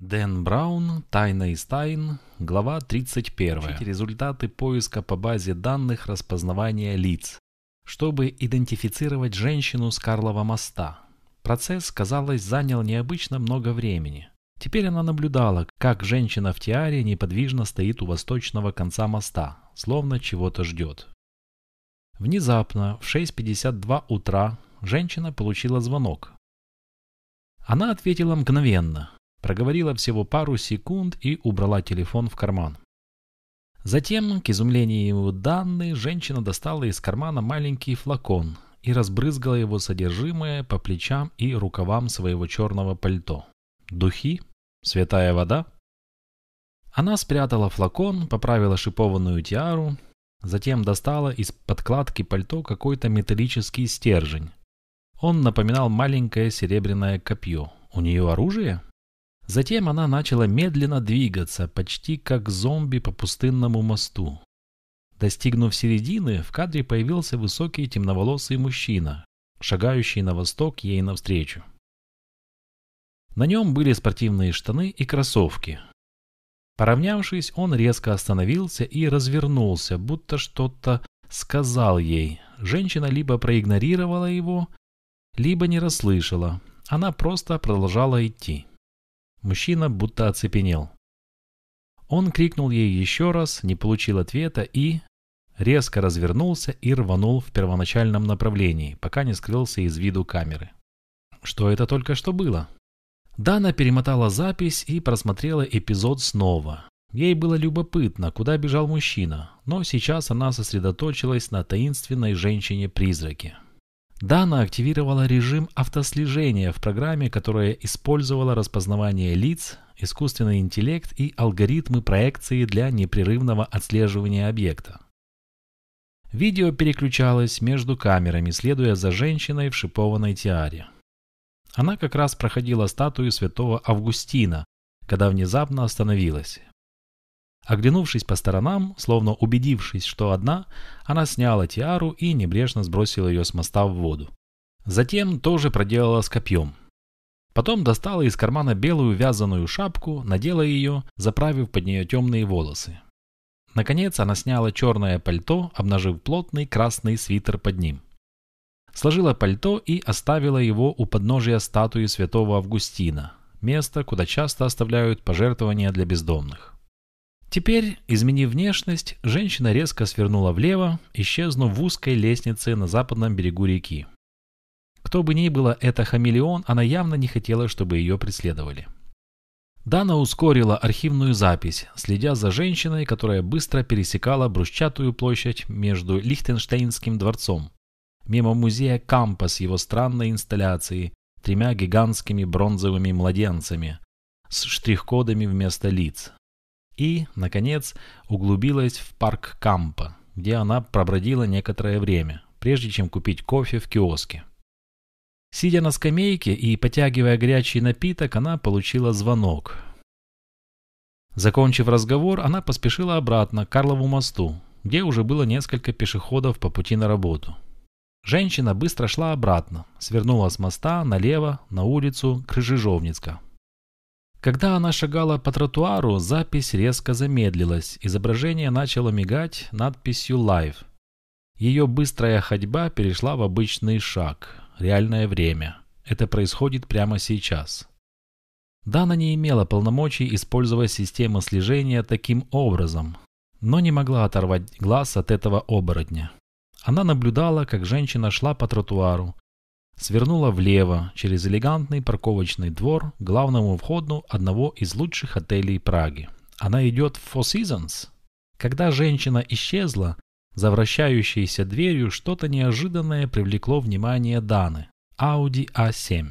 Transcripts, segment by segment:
Дэн Браун, Тайна из тайн, глава 31. Результаты поиска по базе данных распознавания лиц, чтобы идентифицировать женщину с Карлова моста. Процесс, казалось, занял необычно много времени. Теперь она наблюдала, как женщина в тиаре неподвижно стоит у восточного конца моста, словно чего-то ждет. Внезапно, в 6.52 утра, женщина получила звонок. Она ответила мгновенно, проговорила всего пару секунд и убрала телефон в карман. Затем, к изумлению его данные, женщина достала из кармана маленький флакон и разбрызгала его содержимое по плечам и рукавам своего черного пальто. Духи? Святая вода? Она спрятала флакон, поправила шипованную тиару, затем достала из подкладки пальто какой-то металлический стержень. Он напоминал маленькое серебряное копье. У нее оружие? Затем она начала медленно двигаться, почти как зомби по пустынному мосту. Достигнув середины, в кадре появился высокий темноволосый мужчина, шагающий на восток ей навстречу. На нем были спортивные штаны и кроссовки. Поравнявшись, он резко остановился и развернулся, будто что-то сказал ей. Женщина либо проигнорировала его, либо не расслышала. Она просто продолжала идти. Мужчина будто оцепенел. Он крикнул ей еще раз, не получил ответа и... резко развернулся и рванул в первоначальном направлении, пока не скрылся из виду камеры. Что это только что было? Дана перемотала запись и просмотрела эпизод снова. Ей было любопытно, куда бежал мужчина, но сейчас она сосредоточилась на таинственной женщине-призраке. Дана активировала режим автослежения в программе, которая использовала распознавание лиц, искусственный интеллект и алгоритмы проекции для непрерывного отслеживания объекта. Видео переключалось между камерами, следуя за женщиной в шипованной тиаре. Она как раз проходила статую святого Августина, когда внезапно остановилась. Оглянувшись по сторонам, словно убедившись, что одна, она сняла тиару и небрежно сбросила ее с моста в воду. Затем тоже проделала с копьем. Потом достала из кармана белую вязаную шапку, надела ее, заправив под нее темные волосы. Наконец она сняла черное пальто, обнажив плотный красный свитер под ним. Сложила пальто и оставила его у подножия статуи святого Августина, место, куда часто оставляют пожертвования для бездомных. Теперь, изменив внешность, женщина резко свернула влево, исчезнув в узкой лестнице на западном берегу реки. Кто бы ни было это хамелеон, она явно не хотела, чтобы ее преследовали. Дана ускорила архивную запись, следя за женщиной, которая быстро пересекала брусчатую площадь между Лихтенштейнским дворцом, мимо музея Кампа с его странной инсталляцией, тремя гигантскими бронзовыми младенцами, с штрих-кодами вместо лиц, и, наконец, углубилась в парк Кампа, где она пробродила некоторое время, прежде чем купить кофе в киоске. Сидя на скамейке и потягивая горячий напиток, она получила звонок. Закончив разговор, она поспешила обратно к Карлову мосту, где уже было несколько пешеходов по пути на работу. Женщина быстро шла обратно, свернула с моста налево на улицу Крыжижовницка. Когда она шагала по тротуару, запись резко замедлилась, изображение начало мигать надписью «Live». Ее быстрая ходьба перешла в обычный шаг, реальное время. Это происходит прямо сейчас. Дана не имела полномочий использовать систему слежения таким образом, но не могла оторвать глаз от этого оборотня. Она наблюдала, как женщина шла по тротуару, свернула влево через элегантный парковочный двор к главному входу одного из лучших отелей Праги. Она идет в Four Seasons. Когда женщина исчезла, за вращающейся дверью что-то неожиданное привлекло внимание Даны. Audi A7.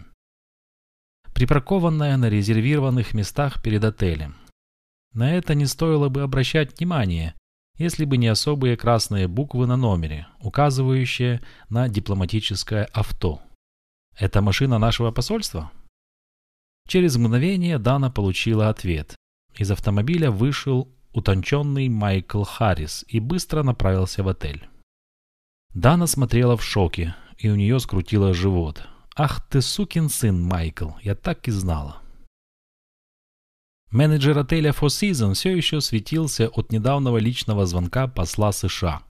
Припаркованная на резервированных местах перед отелем. На это не стоило бы обращать внимание, если бы не особые красные буквы на номере, указывающие на дипломатическое авто. Это машина нашего посольства? Через мгновение Дана получила ответ. Из автомобиля вышел утонченный Майкл Харрис и быстро направился в отель. Дана смотрела в шоке, и у нее скрутило живот. «Ах ты сукин сын, Майкл, я так и знала». Менеджер отеля Four Seasons все еще светился от недавнего личного звонка посла США.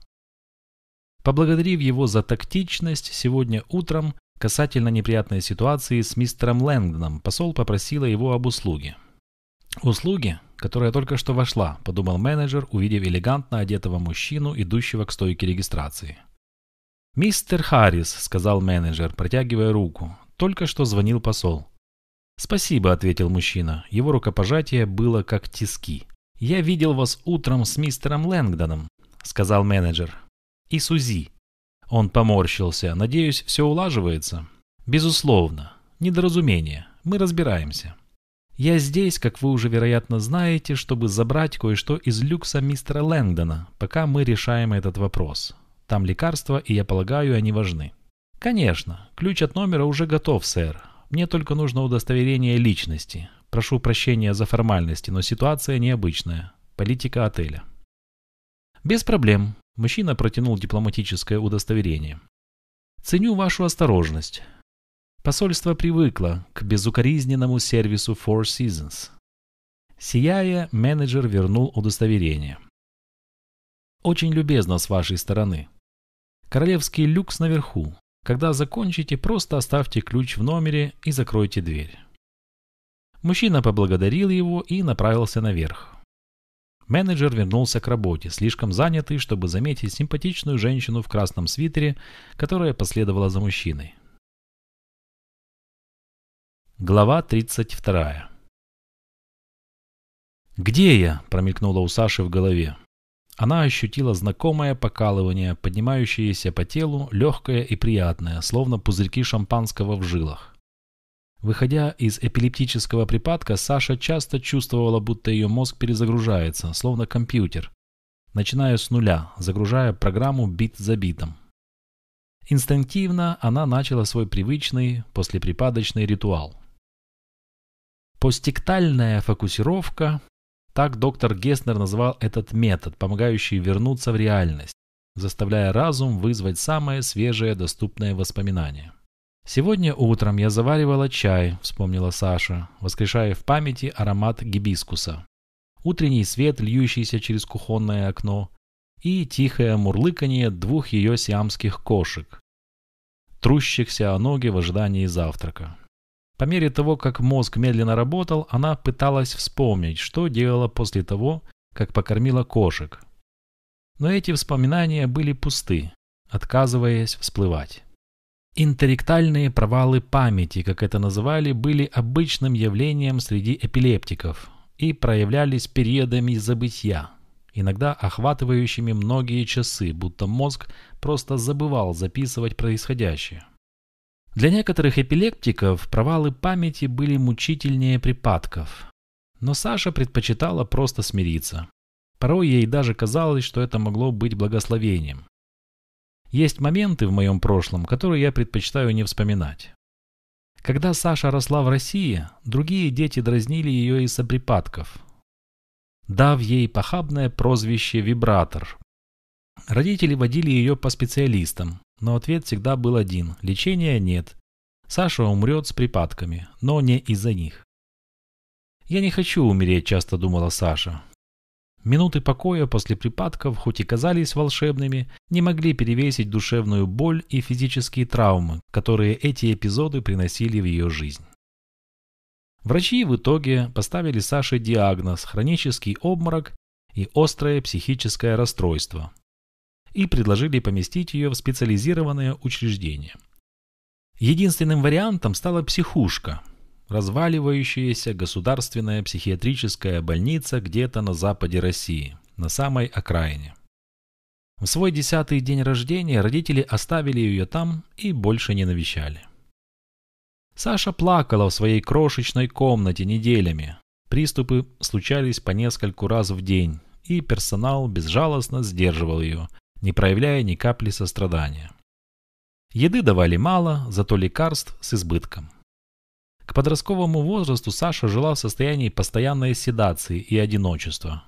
Поблагодарив его за тактичность, сегодня утром касательно неприятной ситуации с мистером Лэнгдоном, посол попросила его об услуге. «Услуги, которая только что вошла», – подумал менеджер, увидев элегантно одетого мужчину, идущего к стойке регистрации. «Мистер Харрис», – сказал менеджер, протягивая руку, – «только что звонил посол». «Спасибо», – ответил мужчина. Его рукопожатие было как тиски. «Я видел вас утром с мистером Лэнгдоном», – сказал менеджер. «И Сузи». Он поморщился. «Надеюсь, все улаживается?» «Безусловно. Недоразумение. Мы разбираемся». «Я здесь, как вы уже вероятно знаете, чтобы забрать кое-что из люкса мистера Лэнгдона, пока мы решаем этот вопрос. Там лекарства, и я полагаю, они важны». «Конечно. Ключ от номера уже готов, сэр. Мне только нужно удостоверение личности. Прошу прощения за формальности, но ситуация необычная. Политика отеля. Без проблем. Мужчина протянул дипломатическое удостоверение. Ценю вашу осторожность. Посольство привыкло к безукоризненному сервису Four Seasons. Сияя, менеджер вернул удостоверение. Очень любезно с вашей стороны. Королевский люкс наверху. Когда закончите, просто оставьте ключ в номере и закройте дверь. Мужчина поблагодарил его и направился наверх. Менеджер вернулся к работе, слишком занятый, чтобы заметить симпатичную женщину в красном свитере, которая последовала за мужчиной. Глава 32 «Где я?» – промелькнуло у Саши в голове. Она ощутила знакомое покалывание, поднимающееся по телу, легкое и приятное, словно пузырьки шампанского в жилах. Выходя из эпилептического припадка, Саша часто чувствовала, будто ее мозг перезагружается, словно компьютер, начиная с нуля, загружая программу бит за битом. Инстинктивно она начала свой привычный послеприпадочный ритуал. Постиктальная фокусировка так доктор Геснер назвал этот метод, помогающий вернуться в реальность, заставляя разум вызвать самое свежее доступное воспоминание. «Сегодня утром я заваривала чай», — вспомнила Саша, воскрешая в памяти аромат гибискуса. Утренний свет, льющийся через кухонное окно, и тихое мурлыканье двух ее сиамских кошек, трущихся о ноги в ожидании завтрака. По мере того, как мозг медленно работал, она пыталась вспомнить, что делала после того, как покормила кошек. Но эти вспоминания были пусты, отказываясь всплывать. Интерректальные провалы памяти, как это называли, были обычным явлением среди эпилептиков и проявлялись периодами забытья, иногда охватывающими многие часы, будто мозг просто забывал записывать происходящее. Для некоторых эпилептиков провалы памяти были мучительнее припадков. Но Саша предпочитала просто смириться. Порой ей даже казалось, что это могло быть благословением. Есть моменты в моем прошлом, которые я предпочитаю не вспоминать. Когда Саша росла в России, другие дети дразнили ее из-за припадков, дав ей похабное прозвище «вибратор». Родители водили ее по специалистам, но ответ всегда был один – лечения нет. Саша умрет с припадками, но не из-за них. «Я не хочу умереть», – часто думала Саша. Минуты покоя после припадков, хоть и казались волшебными, не могли перевесить душевную боль и физические травмы, которые эти эпизоды приносили в ее жизнь. Врачи в итоге поставили Саше диагноз – хронический обморок и острое психическое расстройство, и предложили поместить ее в специализированное учреждение. Единственным вариантом стала психушка, разваливающаяся государственная психиатрическая больница где-то на западе России, на самой окраине. В свой десятый день рождения родители оставили ее там и больше не навещали. Саша плакала в своей крошечной комнате неделями. Приступы случались по нескольку раз в день, и персонал безжалостно сдерживал ее, не проявляя ни капли сострадания. Еды давали мало, зато лекарств с избытком. К подростковому возрасту Саша жила в состоянии постоянной седации и одиночества.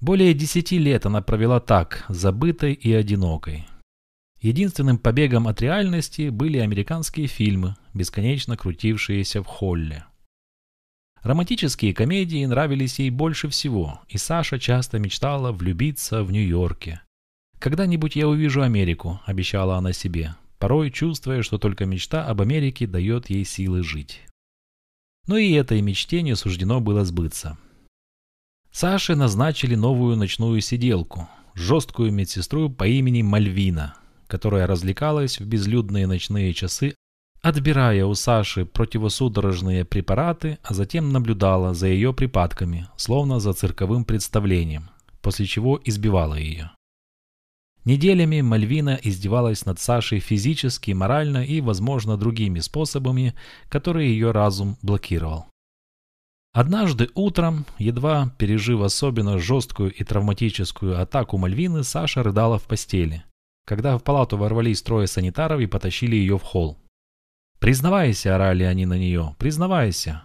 Более десяти лет она провела так, забытой и одинокой. Единственным побегом от реальности были американские фильмы, бесконечно крутившиеся в холле. Романтические комедии нравились ей больше всего, и Саша часто мечтала влюбиться в Нью-Йорке. «Когда-нибудь я увижу Америку», – обещала она себе, порой чувствуя, что только мечта об Америке дает ей силы жить. Но и этой мечте не суждено было сбыться. Саше назначили новую ночную сиделку, жесткую медсестру по имени Мальвина, которая развлекалась в безлюдные ночные часы, отбирая у Саши противосудорожные препараты, а затем наблюдала за ее припадками, словно за цирковым представлением, после чего избивала ее. Неделями Мальвина издевалась над Сашей физически, морально и, возможно, другими способами, которые ее разум блокировал. Однажды утром, едва пережив особенно жесткую и травматическую атаку Мальвины, Саша рыдала в постели, когда в палату ворвались трое санитаров и потащили ее в холл. «Признавайся!» – орали они на нее. «Признавайся!»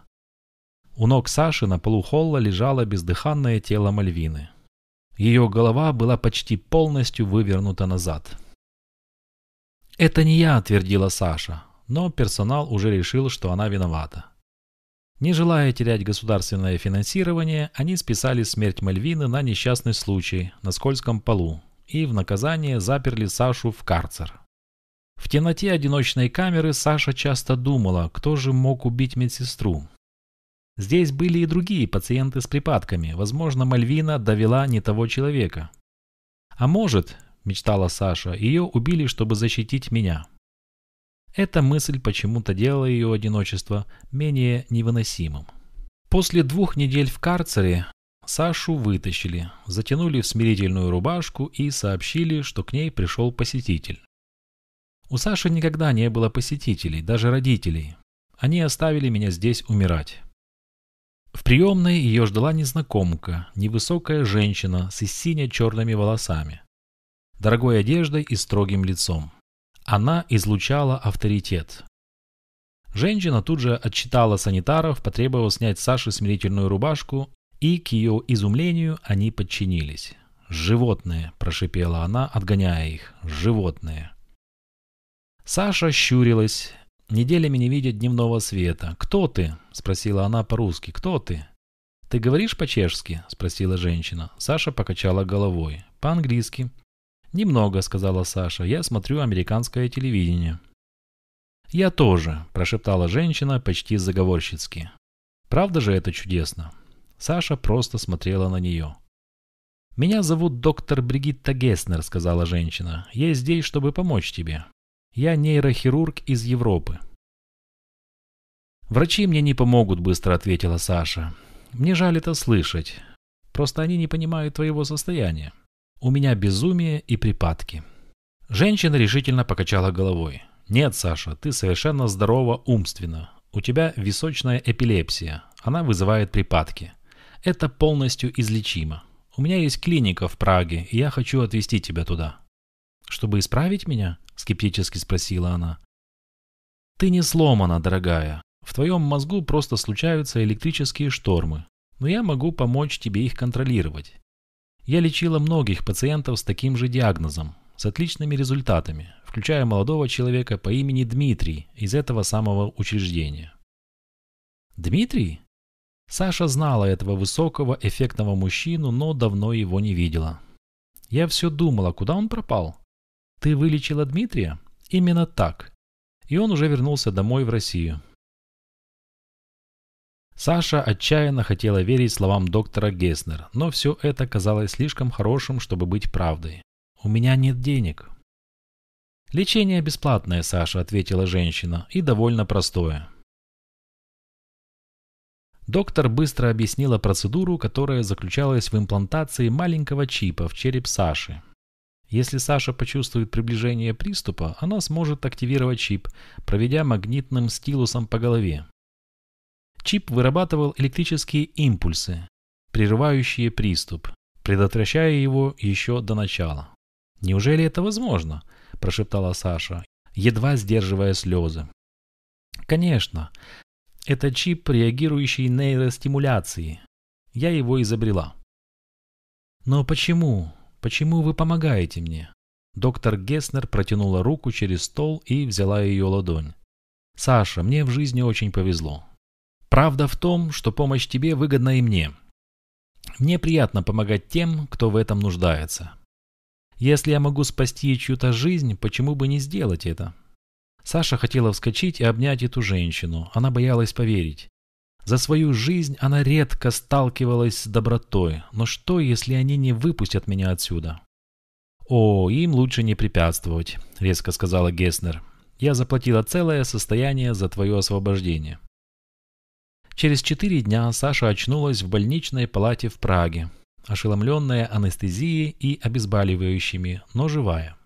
У ног Саши на полу холла лежало бездыханное тело Мальвины. Ее голова была почти полностью вывернута назад. «Это не я», – твердила Саша, но персонал уже решил, что она виновата. Не желая терять государственное финансирование, они списали смерть Мальвины на несчастный случай на скользком полу и в наказание заперли Сашу в карцер. В темноте одиночной камеры Саша часто думала, кто же мог убить медсестру. Здесь были и другие пациенты с припадками. Возможно, Мальвина довела не того человека. А может, мечтала Саша, ее убили, чтобы защитить меня. Эта мысль почему-то делала ее одиночество менее невыносимым. После двух недель в карцере Сашу вытащили, затянули в смирительную рубашку и сообщили, что к ней пришел посетитель. У Саши никогда не было посетителей, даже родителей. Они оставили меня здесь умирать. В приемной ее ждала незнакомка, невысокая женщина с сине-черными волосами, дорогой одеждой и строгим лицом. Она излучала авторитет. Женщина тут же отчитала санитаров, потребовав снять с Саши смирительную рубашку, и, к ее изумлению, они подчинились. «Животные!» – прошипела она, отгоняя их. «Животные!» Саша щурилась, неделями не видя дневного света. «Кто ты?» – спросила она по-русски. «Кто ты?» «Ты говоришь по-чешски?» – спросила женщина. Саша покачала головой. «По-английски». «Немного», — сказала Саша. «Я смотрю американское телевидение». «Я тоже», — прошептала женщина почти заговорщицки. «Правда же это чудесно?» Саша просто смотрела на нее. «Меня зовут доктор Бригитта Геснер», — сказала женщина. «Я здесь, чтобы помочь тебе. Я нейрохирург из Европы». «Врачи мне не помогут», — быстро ответила Саша. «Мне жаль это слышать. Просто они не понимают твоего состояния». У меня безумие и припадки. Женщина решительно покачала головой. Нет, Саша, ты совершенно здорова умственно. У тебя височная эпилепсия. Она вызывает припадки. Это полностью излечимо. У меня есть клиника в Праге, и я хочу отвезти тебя туда. Чтобы исправить меня? Скептически спросила она. Ты не сломана, дорогая. В твоем мозгу просто случаются электрические штормы. Но я могу помочь тебе их контролировать. Я лечила многих пациентов с таким же диагнозом, с отличными результатами, включая молодого человека по имени Дмитрий из этого самого учреждения. Дмитрий? Саша знала этого высокого, эффектного мужчину, но давно его не видела. Я все думала, куда он пропал? Ты вылечила Дмитрия? Именно так. И он уже вернулся домой в Россию. Саша отчаянно хотела верить словам доктора Геснер, но все это казалось слишком хорошим, чтобы быть правдой. «У меня нет денег». «Лечение бесплатное, Саша», — ответила женщина, — «и довольно простое». Доктор быстро объяснила процедуру, которая заключалась в имплантации маленького чипа в череп Саши. Если Саша почувствует приближение приступа, она сможет активировать чип, проведя магнитным стилусом по голове. Чип вырабатывал электрические импульсы, прерывающие приступ, предотвращая его еще до начала. «Неужели это возможно?» – прошептала Саша, едва сдерживая слезы. «Конечно. Это чип, реагирующий нейростимуляции. Я его изобрела». «Но почему? Почему вы помогаете мне?» Доктор Геснер протянула руку через стол и взяла ее ладонь. «Саша, мне в жизни очень повезло. Правда в том, что помощь тебе выгодна и мне. Мне приятно помогать тем, кто в этом нуждается. Если я могу спасти чью-то жизнь, почему бы не сделать это? Саша хотела вскочить и обнять эту женщину. Она боялась поверить. За свою жизнь она редко сталкивалась с добротой. Но что, если они не выпустят меня отсюда? «О, им лучше не препятствовать», — резко сказала Геснер. «Я заплатила целое состояние за твое освобождение». Через четыре дня Саша очнулась в больничной палате в Праге, ошеломленная анестезией и обезболивающими, но живая.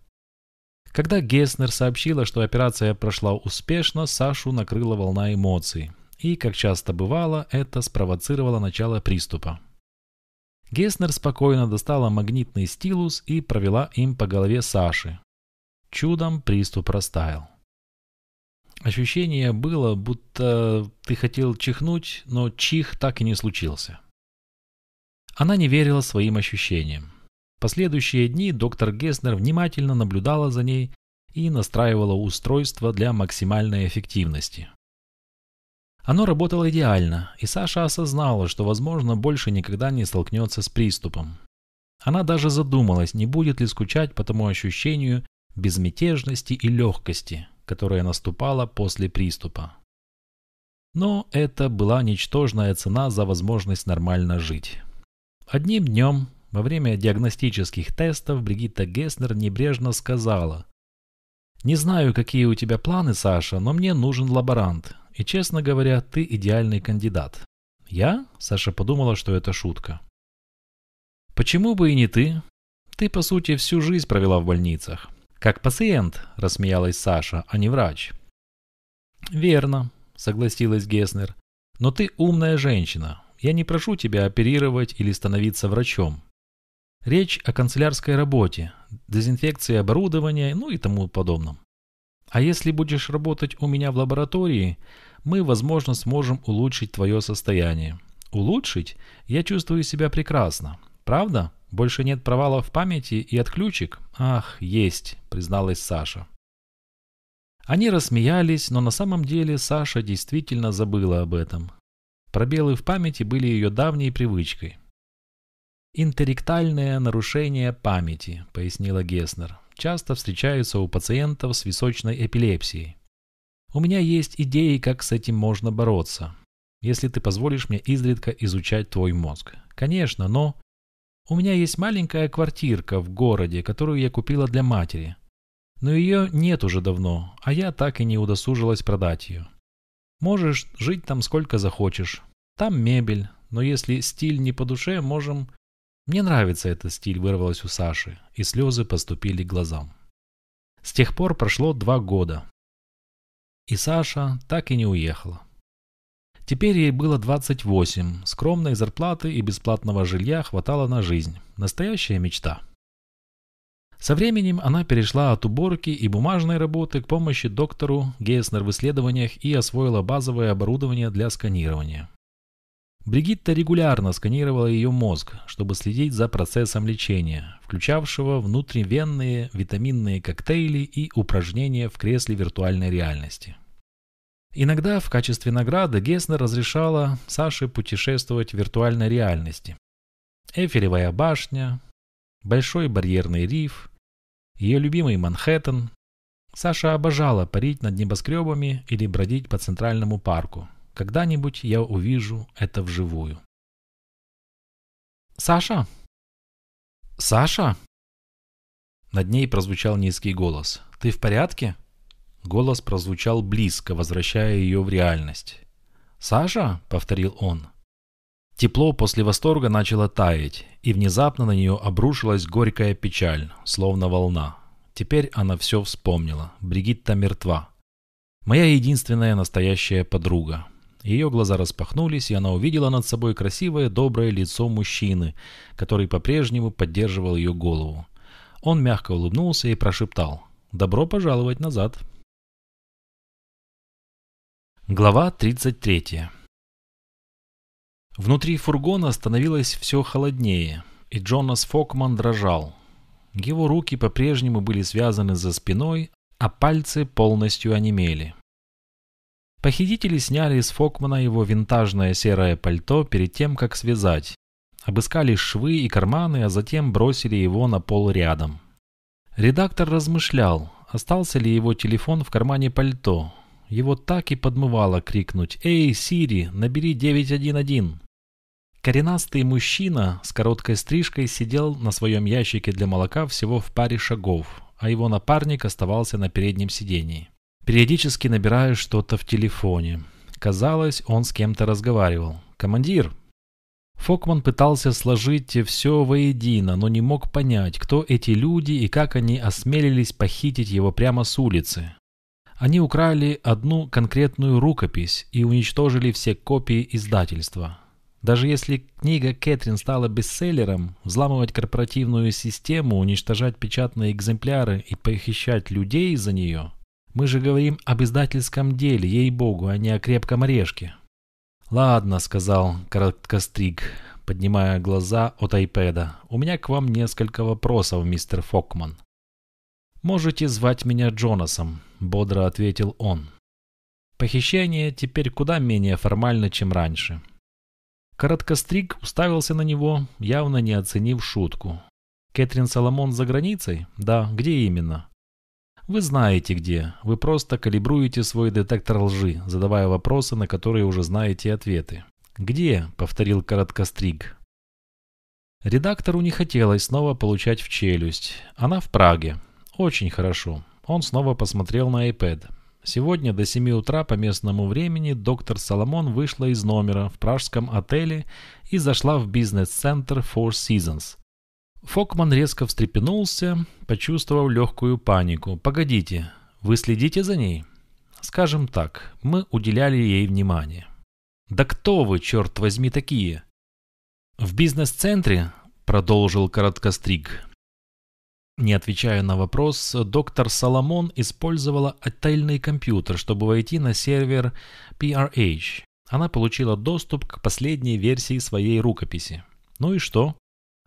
Когда Геснер сообщила, что операция прошла успешно, Сашу накрыла волна эмоций. И, как часто бывало, это спровоцировало начало приступа. Геснер спокойно достала магнитный стилус и провела им по голове Саши. Чудом приступ растаял. Ощущение было, будто ты хотел чихнуть, но чих так и не случился. Она не верила своим ощущениям. Последующие дни доктор Геснер внимательно наблюдала за ней и настраивала устройство для максимальной эффективности. Оно работало идеально, и Саша осознала, что, возможно, больше никогда не столкнется с приступом. Она даже задумалась, не будет ли скучать по тому ощущению безмятежности и легкости, которая наступала после приступа. Но это была ничтожная цена за возможность нормально жить. Одним днем, во время диагностических тестов, Бригитта Геснер небрежно сказала «Не знаю, какие у тебя планы, Саша, но мне нужен лаборант. И, честно говоря, ты идеальный кандидат». «Я?» – Саша подумала, что это шутка. «Почему бы и не ты? Ты, по сути, всю жизнь провела в больницах. «Как пациент», – рассмеялась Саша, – «а не врач». «Верно», – согласилась Геснер. «Но ты умная женщина. Я не прошу тебя оперировать или становиться врачом. Речь о канцелярской работе, дезинфекции оборудования, ну и тому подобном. А если будешь работать у меня в лаборатории, мы, возможно, сможем улучшить твое состояние. Улучшить? Я чувствую себя прекрасно. Правда?» Больше нет провалов в памяти и отключек? Ах, есть, призналась Саша. Они рассмеялись, но на самом деле Саша действительно забыла об этом. Пробелы в памяти были ее давней привычкой. «Интерректальное нарушение памяти», — пояснила Геснер, — «часто встречаются у пациентов с височной эпилепсией. У меня есть идеи, как с этим можно бороться, если ты позволишь мне изредка изучать твой мозг. Конечно, но у меня есть маленькая квартирка в городе, которую я купила для матери. Но ее нет уже давно, а я так и не удосужилась продать ее. Можешь жить там сколько захочешь. Там мебель, но если стиль не по душе, можем... Мне нравится этот стиль, вырвалось у Саши, и слезы поступили к глазам. С тех пор прошло два года. И Саша так и не уехала. Теперь ей было 28, скромной зарплаты и бесплатного жилья хватало на жизнь. Настоящая мечта. Со временем она перешла от уборки и бумажной работы к помощи доктору Гейснер в исследованиях и освоила базовое оборудование для сканирования. Бригитта регулярно сканировала ее мозг, чтобы следить за процессом лечения, включавшего внутривенные витаминные коктейли и упражнения в кресле виртуальной реальности. Иногда в качестве награды Геснер разрешала Саше путешествовать в виртуальной реальности. Эйфелевая башня, Большой барьерный риф, ее любимый Манхэттен. Саша обожала парить над небоскребами или бродить по Центральному парку. Когда-нибудь я увижу это вживую. «Саша? Саша?» Над ней прозвучал низкий голос. «Ты в порядке?» Голос прозвучал близко, возвращая ее в реальность. «Саша?» — повторил он. Тепло после восторга начало таять, и внезапно на нее обрушилась горькая печаль, словно волна. Теперь она все вспомнила. Бригитта мертва. Моя единственная настоящая подруга. Ее глаза распахнулись, и она увидела над собой красивое, доброе лицо мужчины, который по-прежнему поддерживал ее голову. Он мягко улыбнулся и прошептал «Добро пожаловать назад». Глава 33 Внутри фургона становилось все холоднее, и Джонас Фокман дрожал. Его руки по-прежнему были связаны за спиной, а пальцы полностью онемели. Похитители сняли с Фокмана его винтажное серое пальто перед тем, как связать. Обыскали швы и карманы, а затем бросили его на пол рядом. Редактор размышлял, остался ли его телефон в кармане пальто. Его так и подмывало крикнуть «Эй, Сири, набери 911!». Коренастый мужчина с короткой стрижкой сидел на своем ящике для молока всего в паре шагов, а его напарник оставался на переднем сидении. Периодически набирая что-то в телефоне. Казалось, он с кем-то разговаривал. «Командир!» Фокман пытался сложить все воедино, но не мог понять, кто эти люди и как они осмелились похитить его прямо с улицы. Они украли одну конкретную рукопись и уничтожили все копии издательства. Даже если книга Кэтрин стала бестселлером, взламывать корпоративную систему, уничтожать печатные экземпляры и похищать людей за нее, мы же говорим об издательском деле, ей-богу, а не о крепком орешке. «Ладно», — сказал короткостриг, поднимая глаза от айпэда, — «у меня к вам несколько вопросов, мистер Фокман». «Можете звать меня Джонасом», — бодро ответил он. «Похищение теперь куда менее формально, чем раньше». Короткостриг уставился на него, явно не оценив шутку. «Кэтрин Соломон за границей? Да, где именно?» «Вы знаете где. Вы просто калибруете свой детектор лжи, задавая вопросы, на которые уже знаете ответы». «Где?» — повторил короткостриг. Редактору не хотелось снова получать в челюсть. Она в Праге. Очень хорошо. Он снова посмотрел на iPad. Сегодня до 7 утра по местному времени доктор Соломон вышла из номера в пражском отеле и зашла в бизнес-центр Four Seasons. Фокман резко встрепенулся, почувствовав легкую панику. «Погодите, вы следите за ней?» «Скажем так, мы уделяли ей внимание». «Да кто вы, черт возьми, такие?» «В бизнес-центре», — продолжил короткостриг, не отвечая на вопрос, доктор Соломон использовала отельный компьютер, чтобы войти на сервер PRH. Она получила доступ к последней версии своей рукописи. Ну и что?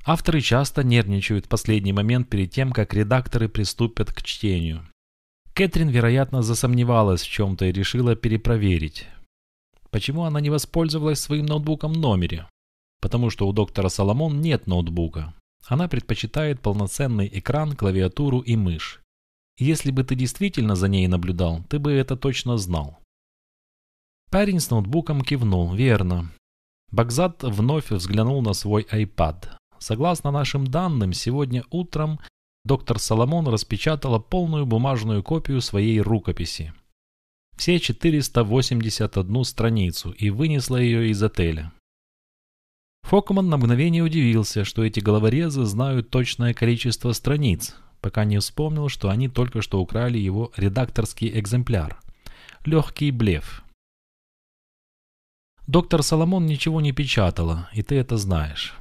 Авторы часто нервничают в последний момент перед тем, как редакторы приступят к чтению. Кэтрин, вероятно, засомневалась в чем-то и решила перепроверить. Почему она не воспользовалась своим ноутбуком в номере? Потому что у доктора Соломон нет ноутбука. Она предпочитает полноценный экран, клавиатуру и мышь. Если бы ты действительно за ней наблюдал, ты бы это точно знал. Парень с ноутбуком кивнул. Верно. Багзат вновь взглянул на свой iPad. Согласно нашим данным, сегодня утром доктор Соломон распечатала полную бумажную копию своей рукописи. Все 481 страницу и вынесла ее из отеля. Фокман на мгновение удивился, что эти головорезы знают точное количество страниц, пока не вспомнил, что они только что украли его редакторский экземпляр. Легкий блеф. Доктор Соломон ничего не печатала, и ты это знаешь.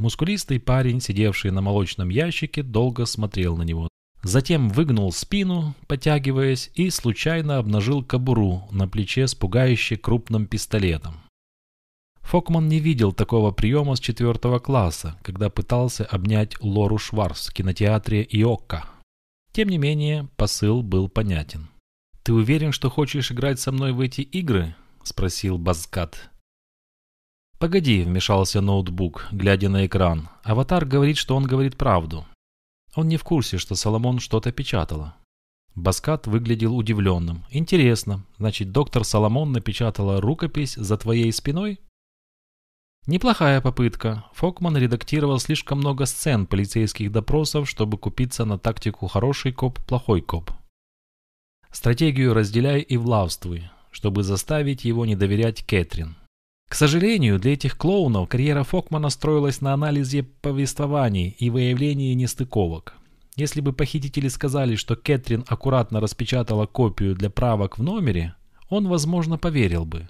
Мускулистый парень, сидевший на молочном ящике, долго смотрел на него. Затем выгнул спину, потягиваясь, и случайно обнажил кобуру на плече с пугающе крупным пистолетом. Фокман не видел такого приема с четвертого класса, когда пытался обнять Лору Шварц в кинотеатре Иокка. Тем не менее, посыл был понятен. «Ты уверен, что хочешь играть со мной в эти игры?» – спросил Базкат. «Погоди», – вмешался ноутбук, глядя на экран. «Аватар говорит, что он говорит правду. Он не в курсе, что Соломон что-то печатала». Баскат выглядел удивленным. «Интересно, значит, доктор Соломон напечатала рукопись за твоей спиной?» Неплохая попытка. Фокман редактировал слишком много сцен полицейских допросов, чтобы купиться на тактику «хороший коп, плохой коп». Стратегию разделяй и влавствуй, чтобы заставить его не доверять Кэтрин. К сожалению, для этих клоунов карьера Фокмана строилась на анализе повествований и выявлении нестыковок. Если бы похитители сказали, что Кэтрин аккуратно распечатала копию для правок в номере, он, возможно, поверил бы.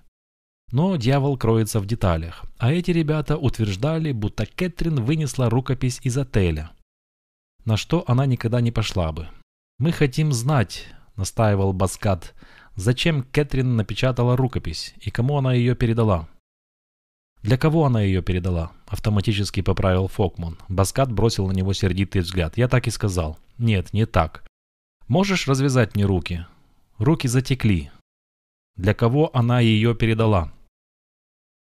Но дьявол кроется в деталях, а эти ребята утверждали, будто Кэтрин вынесла рукопись из отеля. На что она никогда не пошла бы. «Мы хотим знать», — настаивал Баскат, — «зачем Кэтрин напечатала рукопись и кому она ее передала?» «Для кого она ее передала?» – автоматически поправил Фокман. Баскат бросил на него сердитый взгляд. «Я так и сказал». «Нет, не так. Можешь развязать мне руки?» «Руки затекли. Для кого она ее передала?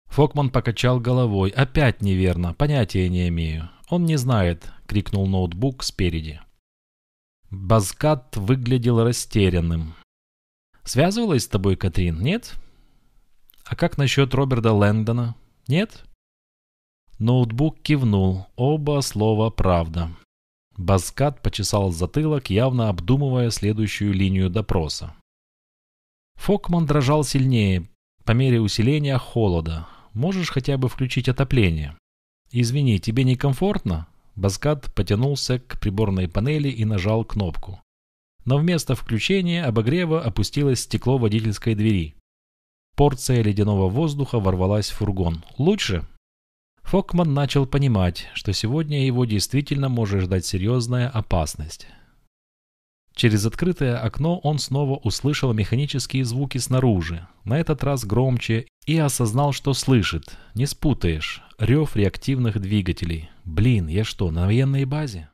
Фокман покачал головой. Опять неверно, понятия не имею. Он не знает, крикнул ноутбук спереди. Базкат выглядел растерянным. «Связывалась с тобой Катрин, нет?» «А как насчет Роберта Лэндона? Нет?» Ноутбук кивнул. Оба слова «правда». Базкат почесал затылок, явно обдумывая следующую линию допроса. Фокман дрожал сильнее, по мере усиления холода. «Можешь хотя бы включить отопление?» «Извини, тебе некомфортно?» Баскат потянулся к приборной панели и нажал кнопку. Но вместо включения обогрева опустилось стекло водительской двери. Порция ледяного воздуха ворвалась в фургон. «Лучше?» Фокман начал понимать, что сегодня его действительно может ждать серьезная опасность. Через открытое окно он снова услышал механические звуки снаружи, на этот раз громче, и осознал, что слышит. Не спутаешь. Рев реактивных двигателей. Блин, я что, на военной базе?